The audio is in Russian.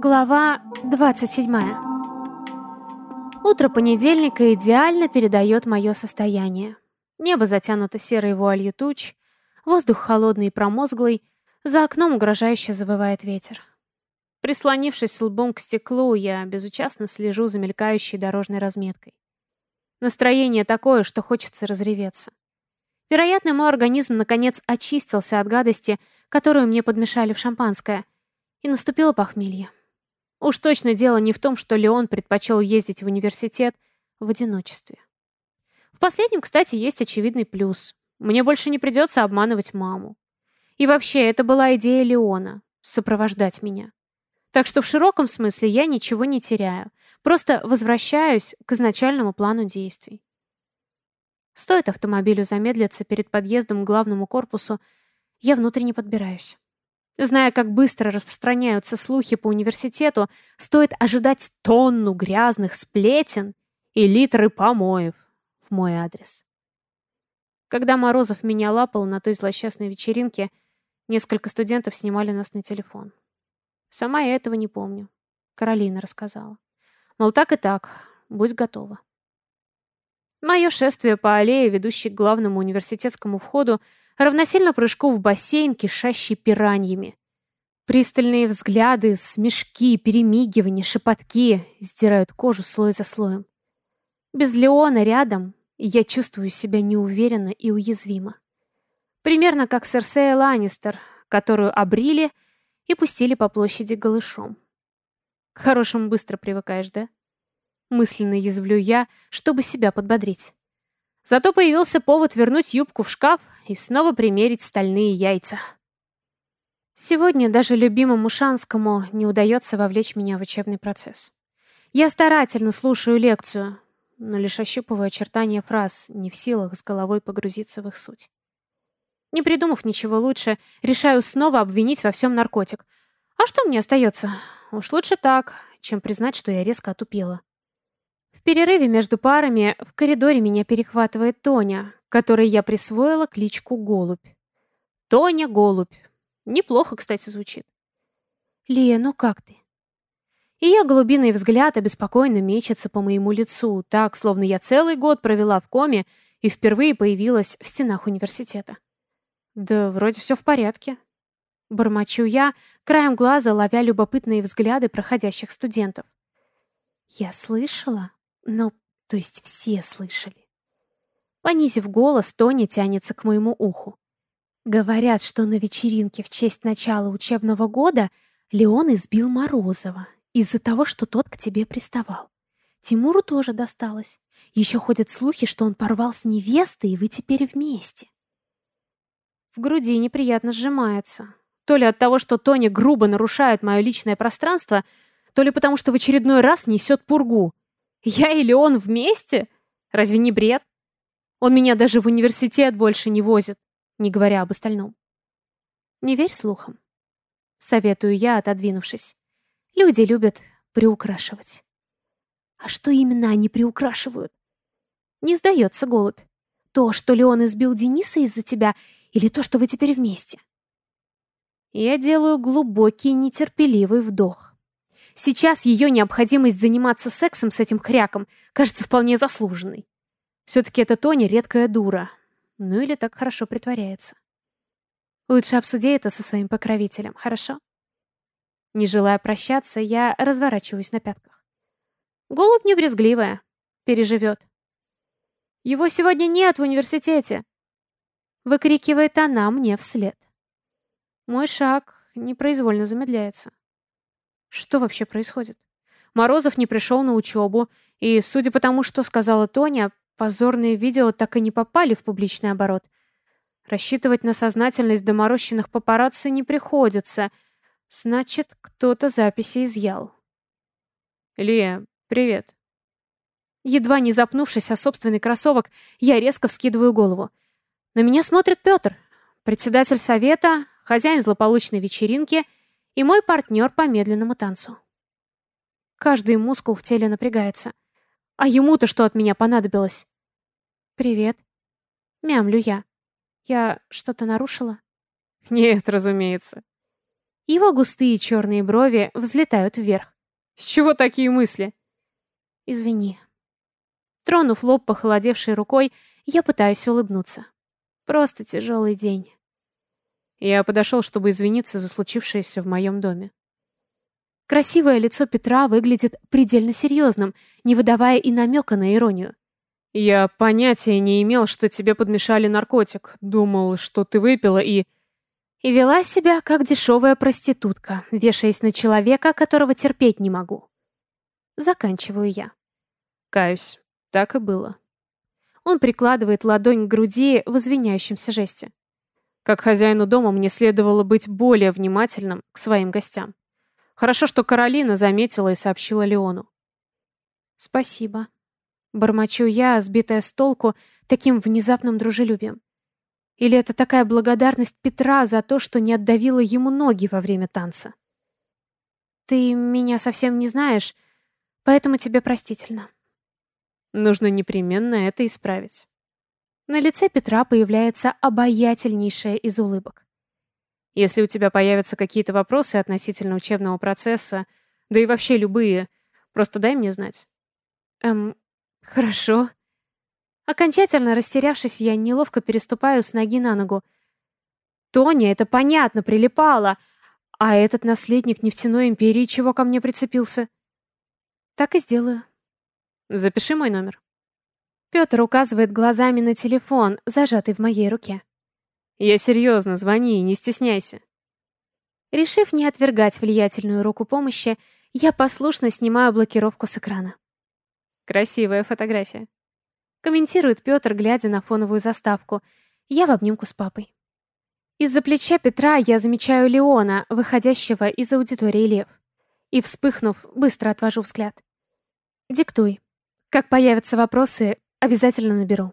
Глава 27. Утро понедельника идеально передает мое состояние. Небо затянуто серой вуалью туч, воздух холодный и промозглый, за окном угрожающе завывает ветер. Прислонившись лбом к стеклу, я безучастно слежу за мелькающей дорожной разметкой. Настроение такое, что хочется разреветься. Вероятно, мой организм наконец очистился от гадости, которую мне подмешали в шампанское, и наступило похмелье. Уж точно дело не в том, что Леон предпочел ездить в университет в одиночестве. В последнем, кстати, есть очевидный плюс. Мне больше не придется обманывать маму. И вообще, это была идея Леона — сопровождать меня. Так что в широком смысле я ничего не теряю. Просто возвращаюсь к изначальному плану действий. Стоит автомобилю замедлиться перед подъездом к главному корпусу, я внутренне подбираюсь. Зная, как быстро распространяются слухи по университету, стоит ожидать тонну грязных сплетен и литры помоев в мой адрес. Когда Морозов меня лапал на той злосчастной вечеринке, несколько студентов снимали нас на телефон. Сама я этого не помню. Каролина рассказала. Мол, так и так, будь готова. Мое шествие по аллее, ведущей к главному университетскому входу, равносильно прыжку в бассейн, кишащий пираньями. Пристальные взгляды, смешки, перемигивания, шепотки сдирают кожу слой за слоем. Без Леона рядом я чувствую себя неуверенно и уязвимо. Примерно как Серсея Ланнистер, которую обрили и пустили по площади голышом. К хорошему быстро привыкаешь, да? Мысленно язвлю я, чтобы себя подбодрить. Зато появился повод вернуть юбку в шкаф и снова примерить стальные яйца. Сегодня даже любимому Шанскому не удается вовлечь меня в учебный процесс. Я старательно слушаю лекцию, но лишь ощупываю очертания фраз, не в силах с головой погрузиться в их суть. Не придумав ничего лучше, решаю снова обвинить во всем наркотик. А что мне остается? Уж лучше так, чем признать, что я резко отупела. В перерыве между парами в коридоре меня перехватывает Тоня, которой я присвоила кличку Голубь. Тоня Голубь. Неплохо, кстати, звучит. «Лия, ну как ты?» Ее голубиный взгляд обеспокоенно мечется по моему лицу, так, словно я целый год провела в коме и впервые появилась в стенах университета. Да вроде все в порядке. Бормочу я, краем глаза ловя любопытные взгляды проходящих студентов. Я слышала, ну, то есть все слышали. Понизив голос, Тони тянется к моему уху. Говорят, что на вечеринке в честь начала учебного года Леон избил Морозова из-за того, что тот к тебе приставал. Тимуру тоже досталось. Еще ходят слухи, что он порвал с невестой, и вы теперь вместе. В груди неприятно сжимается. То ли от того, что Тони грубо нарушает мое личное пространство, то ли потому, что в очередной раз несет пургу. Я или он вместе? Разве не бред? Он меня даже в университет больше не возит, не говоря об остальном. Не верь слухам. Советую я, отодвинувшись. Люди любят приукрашивать. А что именно они приукрашивают? Не сдается голубь. То, что Леон избил Дениса из-за тебя, или то, что вы теперь вместе? Я делаю глубокий нетерпеливый вдох. Сейчас ее необходимость заниматься сексом с этим хряком кажется вполне заслуженной. Все-таки эта Тоня редкая дура. Ну или так хорошо притворяется. Лучше обсуди это со своим покровителем, хорошо? Не желая прощаться, я разворачиваюсь на пятках. Голубь не. Переживет. «Его сегодня нет в университете!» Выкрикивает она мне вслед. Мой шаг непроизвольно замедляется. Что вообще происходит? Морозов не пришел на учебу, и, судя по тому, что сказала Тоня, позорные видео так и не попали в публичный оборот. Рассчитывать на сознательность доморощенных папарацци не приходится. Значит, кто-то записи изъял. «Лия, привет». Едва не запнувшись о собственный кроссовок, я резко вскидываю голову. На меня смотрит Петр, председатель совета, хозяин злополучной вечеринки — и мой партнер по медленному танцу. Каждый мускул в теле напрягается. А ему-то что от меня понадобилось? «Привет», — мямлю я. «Я что-то нарушила?» «Нет, разумеется». Его густые черные брови взлетают вверх. С чего такие мысли? Извини. Тронув лоб похолодевшей рукой, я пытаюсь улыбнуться. Просто тяжелый день. Я подошел, чтобы извиниться за случившееся в моем доме. Красивое лицо Петра выглядит предельно серьезным, не выдавая и намека на иронию. Я понятия не имел, что тебе подмешали наркотик. Думал, что ты выпила и... И вела себя, как дешевая проститутка, вешаясь на человека, которого терпеть не могу. Заканчиваю я. Каюсь, так и было. Он прикладывает ладонь к груди в извиняющемся жесте. Как хозяину дома мне следовало быть более внимательным к своим гостям. Хорошо, что Каролина заметила и сообщила Леону. Спасибо. Бормочу я, сбитая с толку таким внезапным дружелюбием. Или это такая благодарность Петра за то, что не отдавила ему ноги во время танца? Ты меня совсем не знаешь, поэтому тебе простительно. Нужно непременно это исправить. На лице Петра появляется обаятельнейшая из улыбок. Если у тебя появятся какие-то вопросы относительно учебного процесса, да и вообще любые, просто дай мне знать. Эм, хорошо. Окончательно растерявшись, я неловко переступаю с ноги на ногу. Тоня, это понятно, прилипала. А этот наследник нефтяной империи чего ко мне прицепился? Так и сделаю. Запиши мой номер. Петр указывает глазами на телефон, зажатый в моей руке. Я серьезно, звони, не стесняйся. Решив не отвергать влиятельную руку помощи, я послушно снимаю блокировку с экрана. Красивая фотография. Комментирует Петр, глядя на фоновую заставку. Я в обнимку с папой. Из-за плеча Петра я замечаю Леона, выходящего из аудитории Лев. И, вспыхнув, быстро отвожу взгляд. Диктуй. Как появятся вопросы, обязательно наберу.